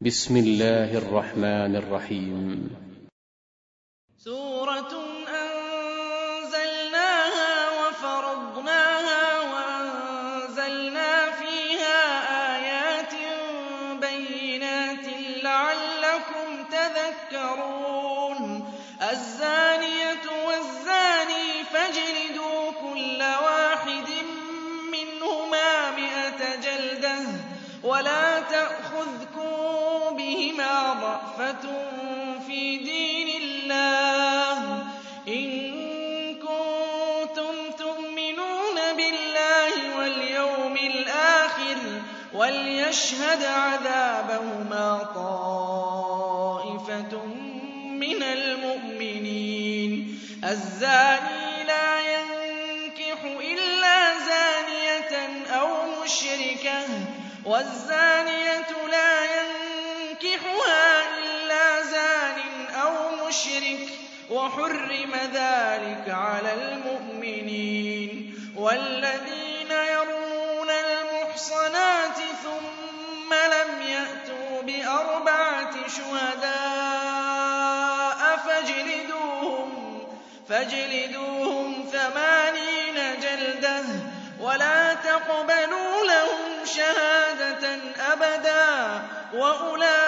بسم الله الرحمن الرحيم. سورة وليشهد عذابهما طائفة من المؤمنين. الزاني لا ينكح إلا زانية أو مشركة والزانية لا ينكحها إلا زان أو مشرك وحرم ذلك على المؤمنين. والذين شهداء فاجلدوهم فاجلدوهم ثمانين جلدة ولا تقبلوا لهم شهادة أبدا وأولئك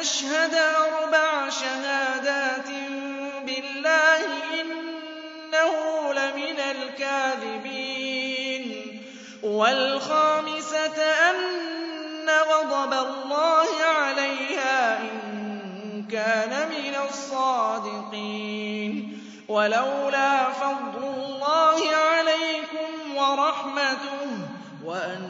تشهد أربع شهادات بالله إنه لمن الكاذبين. والخامسة أن غضب الله عليها إن كان من الصادقين. ولولا فضل الله عليكم ورحمته وأن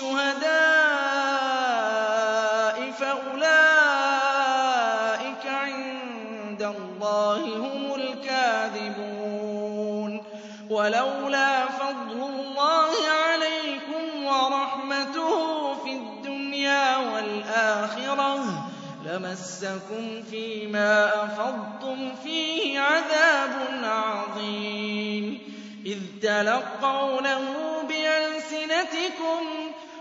يأتوا بالشهداء فأولئك عند الله هم الكاذبون. ولولا فضل الله عليكم ورحمته في الدنيا والآخرة لمسكم فيما أفضتم فيه عذاب عظيم. إذ تلقونه بألسنتكم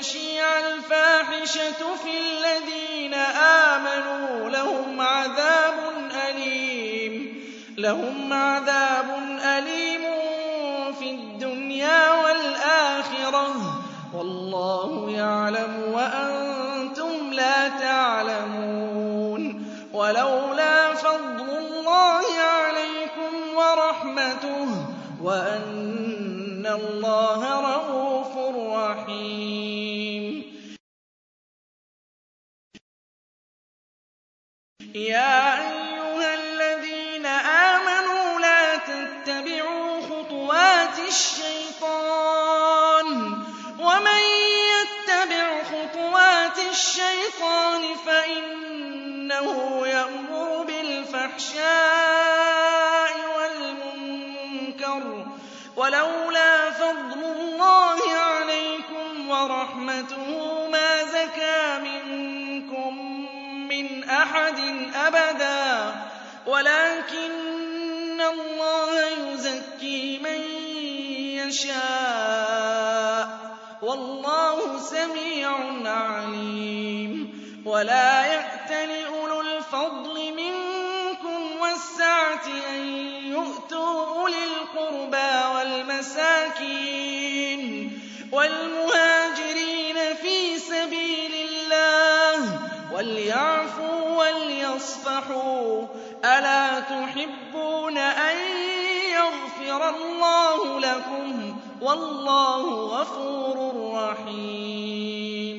تَشِيعَ الْفَاحِشَةُ فِي الَّذِينَ آمَنُوا لَهُمْ عَذَابٌ أَلِيمٌ. فِي الدُّنْيَا وَالْآخِرَةِ ۚ. وَاللَّهُ يَعْلَمُ وَأَنتُمْ لَا تَعْلَمُونَ. وَلَوْلَا فَضْلُ اللَّهِ عَلَيْكُمْ وَرَحْمَتُهُ وَأَنَّ اللَّهَ رَءُوفٌ يَا أَيُّهَا الَّذِينَ آمَنُوا لَا تَتَّبِعُوا خُطُوَاتِ الشَّيْطَانِ ۚ وَمَن يَتَّبِعْ خُطُوَاتِ الشَّيْطَانِ فَإِنَّهُ يَأْمُرُ بِالْفَحْشَاءِ وَالْمُنكَرِ ۚ أَبَدًا وَلَٰكِنَّ اللَّهَ يُزَكِّي مَن يَشَاءُ ۗ. وَاللَّهُ سَمِيعٌ عَلِيمٌ. وَلَا يَأْتَلِ أُولُو الْفَضْلِ مِنكُمْ وَالسَّعَةِ أَن يُؤْتُوا أُولِي الْقُرْبَىٰ وَالْمَسَاكِينِ وَالْمُهَاجِرِينَ فِي سَبِيلِ اللَّهِ. وَلْيَعْفُوا وَلْيَصْفَحُوا ۗ أَلَا تُحِبُّونَ أَن يَغْفِرَ اللَّهُ لَكُمْ ۗ؟ وَاللَّهُ غَفُورٌ رَّحِيمٌ.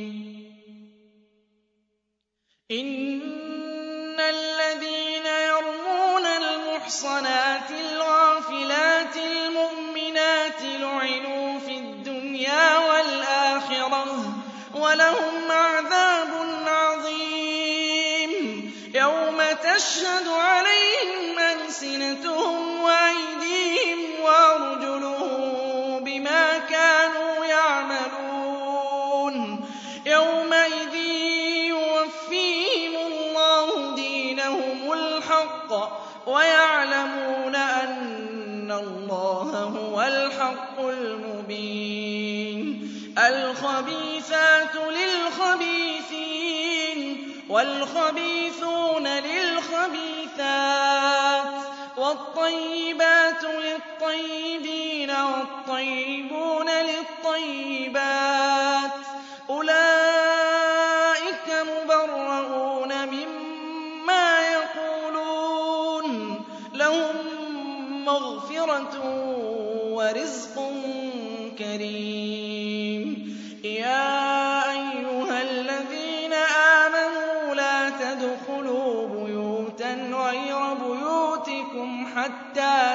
إِنَّ الَّذِينَ يَرْمُونَ الْمُحْصَنَاتِ أَلْسِنَتُهُمْ وَالطَّيِّبَاتُ لِلطَّيِّبِينَ وَالطَّيِّبُونَ لِلطَّيِّبَاتِ ۚ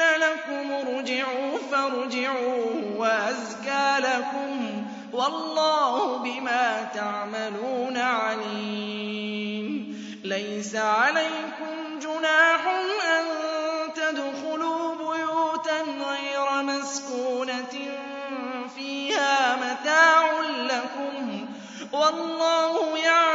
قِيلَ لَكُمُ ارْجِعُوا فَارْجِعُوا هُوَ أَزْكَىٰ لَكُمْ ۚ وَاللَّهُ بِمَا تَعْمَلُونَ عَلِيمٌ. لَّيْسَ عَلَيْكُمْ جُنَاحٌ أَن تَدْخُلُوا بُيُوتًا غَيْرَ مَسْكُونَةٍ فِيهَا مَتَاعٌ لَّكُمْ ۚ. وَاللَّهُ يَعْلَمُ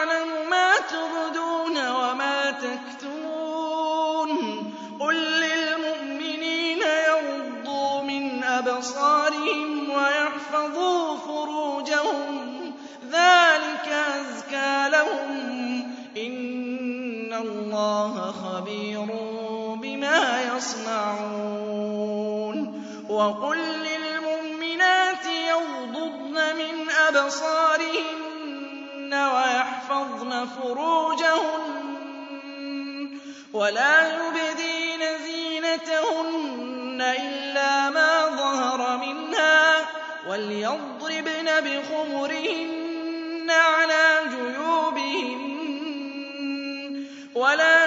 أَبْصَارِهِمْ وَيَحْفَظُوا فُرُوجَهُمْ ۚ. ذَٰلِكَ أَزْكَىٰ لَهُمْ ۗ. إِنَّ اللَّهَ خَبِيرٌ بِمَا يَصْنَعُونَ. وَقُل لِّلْمُؤْمِنَاتِ يَغْضُضْنَ مِنْ أَبْصَارِهِنَّ وَيَحْفَظْنَ فُرُوجَهُنَّ. وَلَا يُبْدِينَ زِينَتَهُنَّ إِلَّا وَلْيَضْرِبْنَ بِخُمُرِهِنَّ عَلَىٰ جُيُوبِهِنَّ ۖ وَلَا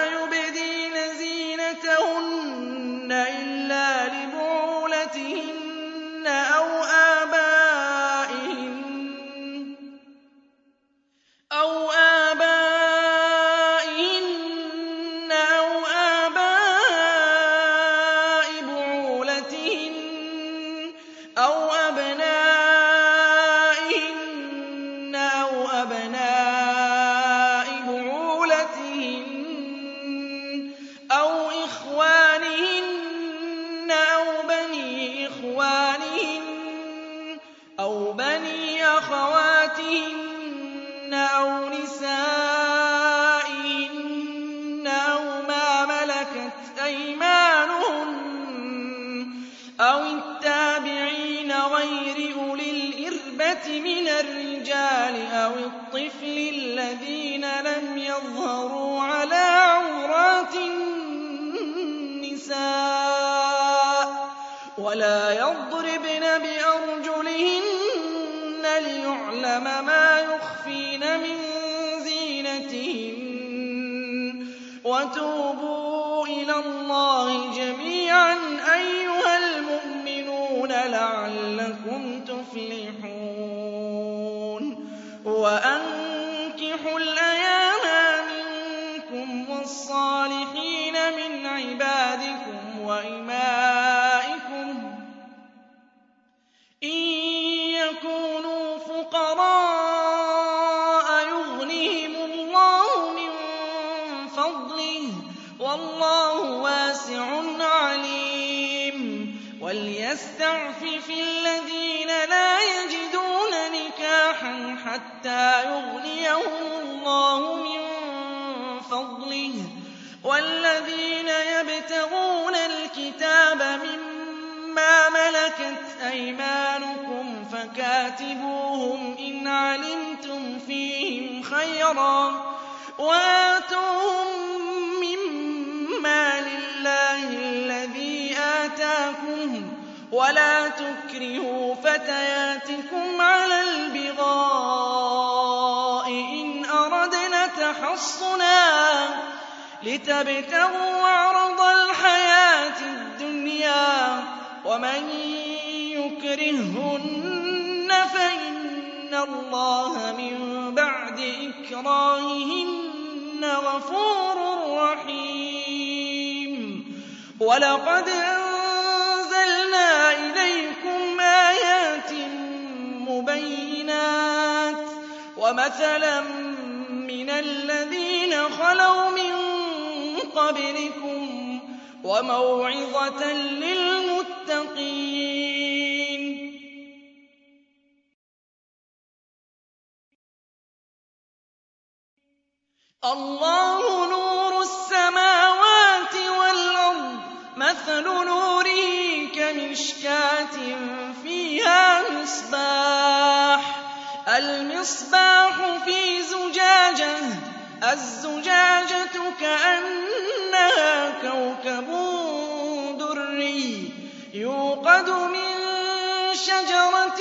تُفْلِحُونَ مَلَكَتْ أَيْمَانُكُمْ فَكَاتِبُوهُمْ إِنْ عَلِمْتُمْ فِيهِمْ خَيْرًا ۖ وَآتُوهُم مِّن مَّالِ اللَّهِ الَّذِي آتَاكُمْ ۚ وَلَا تُكْرِهُوا فَتَيَاتِكُمْ عَلَى الْبِغَاءِ إِنْ أَرَدْنَ تَحَصُّنًا لِّتَبْتَغُوا عَرَضَ الْحَيَاةِ الدُّنْيَا ۚ وَمَن يُكْرِههُّنَّ فَإِنَّ اللَّهَ مِن بَعْدِ إِكْرَاهِهِنَّ غَفُورٌ رَّحِيمٌ. وَلَقَدْ أَنزَلْنَا إِلَيْكُمْ آيَاتٍ مُّبَيِّنَاتٍ. وَمَثَلًا مِّنَ الَّذِينَ خَلَوْا مِن قَبْلِكُمْ وَمَوْعِظَةً لِّلْمُتَّقِينَ. اللَّهُ نُورُ السَّمَاوَاتِ وَالْأَرْضِ ۚ مَثَلُ نُورِهِ كَمِشْكَاةٍ فِيهَا مِصْبَاحٌ ۖ. الْمِصْبَاحُ فِي زُجَاجَةٍ ۖ الزُّجَاجَةُ كَأَنَّهَا كَوْكَبٌ دُرِّيٌّ يُوقَدُ مِن شَجَرَةٍ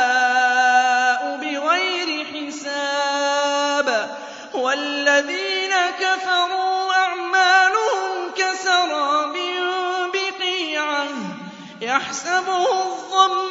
كَفَرُوا أَعْمَالُهُمْ كَسَرَابٍ بِقِيعَةٍ يَحْسَبُهُ الظَّمْآنُ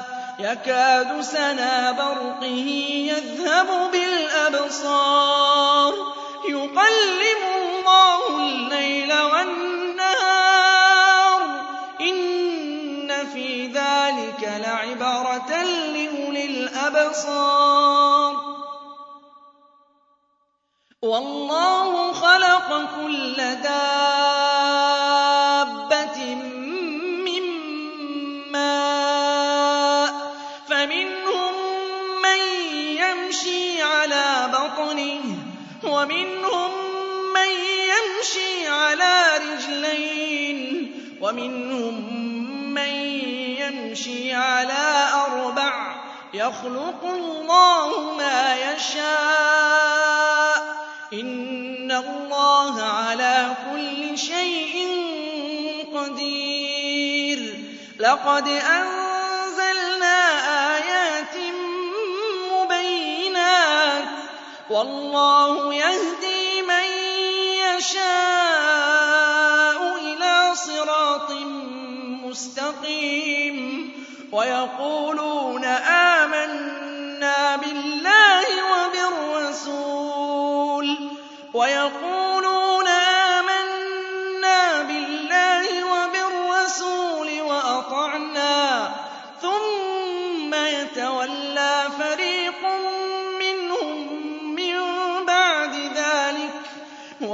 يَكَادُ سَنَا بَرْقِهِ يَذْهَبُ بِالْأَبْصَارِ. يُقَلِّبُ اللَّهُ اللَّيْلَ وَالنَّهَارَ ۚ. إِنَّ فِي ذَٰلِكَ لَعِبْرَةً لِّأُولِي الْأَبْصَارِ. وَاللَّهُ خَلَقَ كُلَّ دَابَّةٍ وَمِنْهُم مَّن يَمْشِي عَلَىٰ رِجْلَيْنِ وَمِنْهُم مَّن يَمْشِي عَلَىٰ أَرْبَعٍ ۚ يَخْلُقُ اللَّهُ مَا يَشَاءُ ۚ إِنَّ اللَّهَ عَلَىٰ كُلِّ شَيْءٍ قَدِيرٌ وَاللَّهُ يَهْدِي مَن يَشَاءُ إِلَىٰ صِرَاطٍ مُّسْتَقِيمٍ وَيَقُولُونَ آمَنَّا بِاللَّهِ وَبِالرَّسُولِ وَأَطَعْنَا ۖ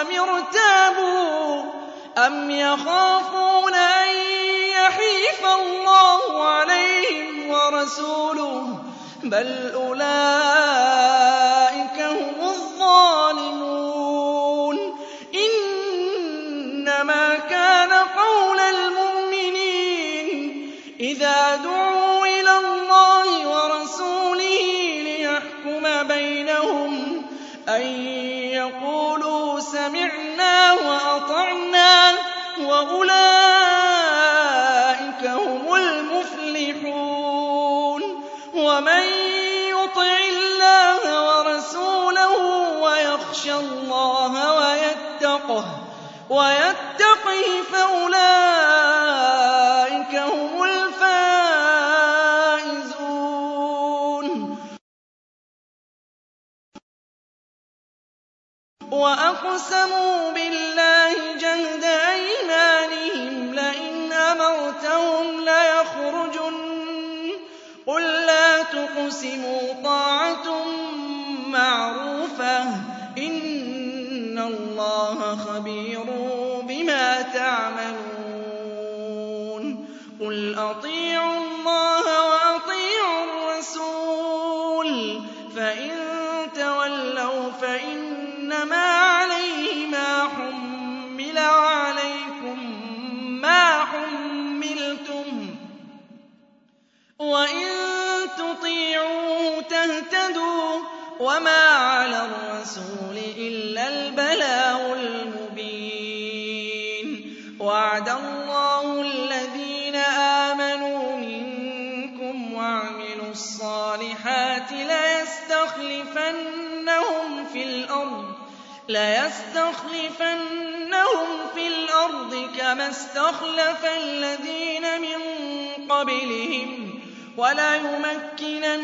أَمِ ارْتَابُوا أَمْ يَخَافُونَ أَن يَحِيفَ اللَّهُ عَلَيْهِمْ وَرَسُولُهُ ۚ بَلْ أُولَٰئِكَ وَأُولَٰئِكَ هُمُ الْمُفْلِحُونَ وَمَن يُطِعِ اللَّهَ وَرَسُولَهُ وَيَخْشَ اللَّهَ وَيَتَّقْهِ فَأُولَٰئِكَ هُمُ الْفَائِزُونَ وَأَقْسَمُوا بِاللَّهِ لَّا تُقْسِمُوا طَاعَةٌ مَّعْرُوفَةٌ ۚ. إِنَّ اللَّهَ خَبِيرٌ بِمَا تَعْمَلُونَ. قُلْ أَطِيعُوا اللَّهَ وَأَطِيعُوا الرَّسُولَ ۖ. فَإِن تَوَلَّوْا فَإِنَّمَا عَلَيْهِ مَا حُمِّلَ وَعَلَيْكُم مَّا حُمِّلْتُمْ ۖ. وَإِن تَهْتَدُوا ۚ وَمَا عَلَى الرَّسُولِ إِلَّا الْبَلَاغُ الْمُبِينُ. وَعَدَ اللَّهُ الَّذِينَ آمَنُوا مِنكُمْ وَعَمِلُوا الصَّالِحَاتِ لَيَسْتَخْلِفَنَّهُمْ فِي الْأَرْضِ كَمَا اسْتَخْلَفَ الَّذِينَ مِن قَبْلِهِمْ وَلَيُمَكِّنَنَّ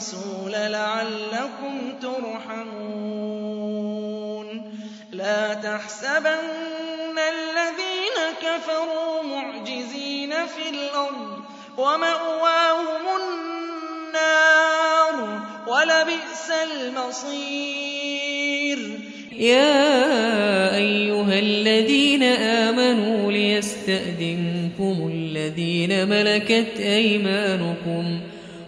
الرَّسُولَ لَعَلَّكُمْ تُرْحَمُونَ. لَا تَحْسَبَنَّ الَّذِينَ كَفَرُوا مُعْجِزِينَ فِي الْأَرْضِ ۚ وَمَأْوَاهُمُ النَّارُ ۖ وَلَبِئْسَ الْمَصِيرُ. يَا أَيُّهَا الَّذِينَ آمَنُوا لِيَسْتَأْذِنكُمُ الَّذِينَ مَلَكَتْ أَيْمَانُكُمْ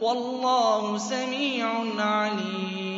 وَاللَّهُ سَمِيعٌ عَلِيمٌ.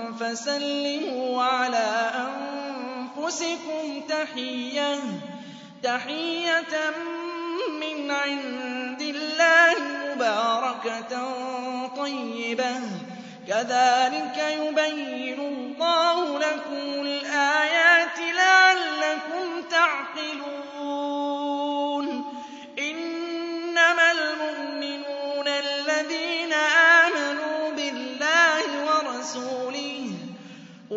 فَسَلِّمُوا عَلَىٰ أَنفُسِكُمْ تَحِيَّةً مِّنْ عِندِ اللَّهِ مُبَارَكَةً طَيِّبَةً ۚ. كَذَٰلِكَ يُبَيِّنُ اللَّهُ لَكُمُ الْآيَاتِ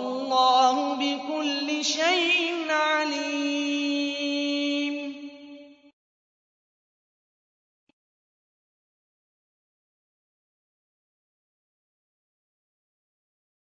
وَاللَّهُ بِكُلِّ شَيْءٍ عَلِيمٌ.